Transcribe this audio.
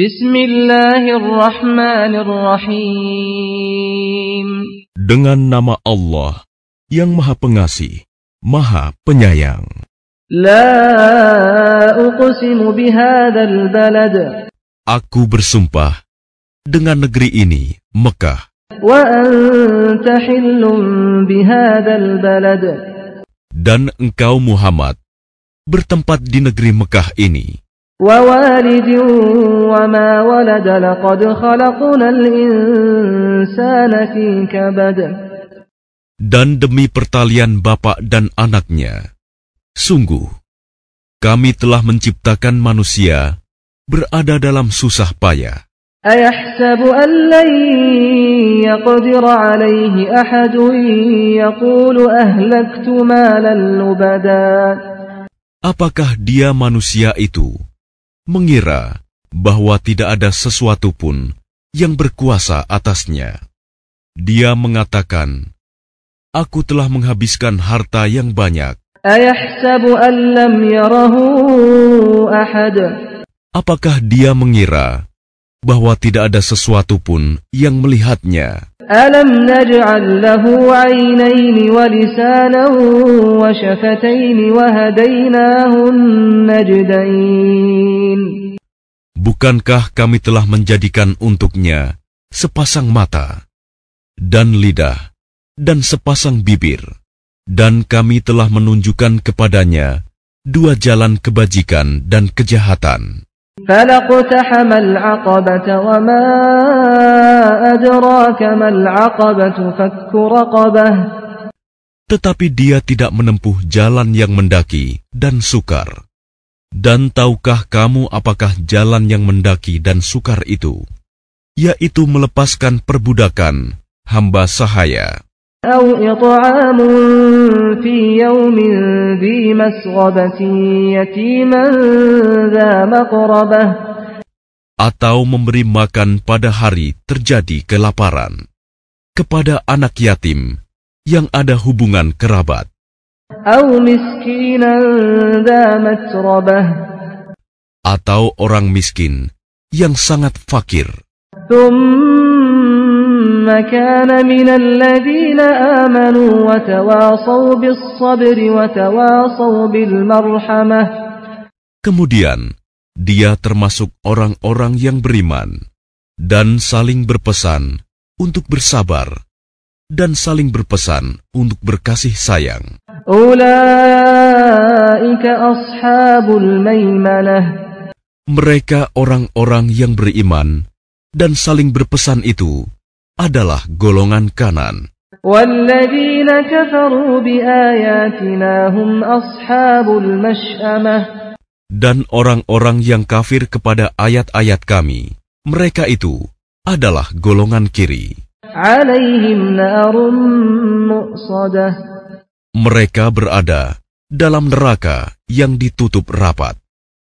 Bismillahirrahmanirrahim. Dengan nama Allah yang Maha Pengasih, Maha Penyayang. La uqsimu bihadzal balad. Aku bersumpah dengan negeri ini, Mekah, Wa anta hillun bihadzal balad. dan engkau Muhammad bertempat di negeri Mekah ini, ووالد وما ولد لقد خلقنا الإنسان في كبد dan demi pertalian bapak dan anaknya. Sungguh, kami telah menciptakan manusia berada dalam susah payah. أيحسب أن لن يقدر عليه أحد يقول أهلكت مالا لبدا Apakah dia manusia itu mengira bahwa tidak ada sesuatu pun yang berkuasa atasnya. Dia mengatakan, Aku telah menghabiskan harta yang banyak. Apakah dia mengira bahwa tidak ada sesuatu pun yang melihatnya? ألم نجعل له عينين ولسانا وشفتين وهديناه النجدين Bukankah kami telah menjadikan untuknya sepasang mata dan lidah dan sepasang bibir, dan kami telah menunjukkan kepadanya dua jalan kebajikan dan kejahatan. فلاقتحم العقبة وما أدراك ما العقبة فك رقبة Tetapi dia tidak menempuh jalan yang mendaki dan sukar. Dan tahukah kamu apakah jalan yang mendaki dan sukar itu? Yaitu melepaskan perbudakan hamba sahaya. أو إطعام في يوم ذي مسغبة يتيما ذا مقربة atau memberi makan pada hari terjadi kelaparan kepada anak yatim yang ada hubungan kerabat أو مسكينا ذا متربة atau orang miskin yang sangat fakir ثم كان من الذين آمنوا وتواصوا بالصبر وتواصوا بالمرحمة kemudian dia termasuk orang-orang yang beriman dan saling berpesan untuk bersabar dan saling berpesan untuk berkasih sayang أولئك أصحاب الميمنة mereka orang-orang yang beriman dan saling berpesan itu adalah golongan kanan. Dan orang-orang yang kafir kepada ayat-ayat kami, mereka itu adalah golongan kiri. Mereka berada dalam neraka yang ditutup rapat.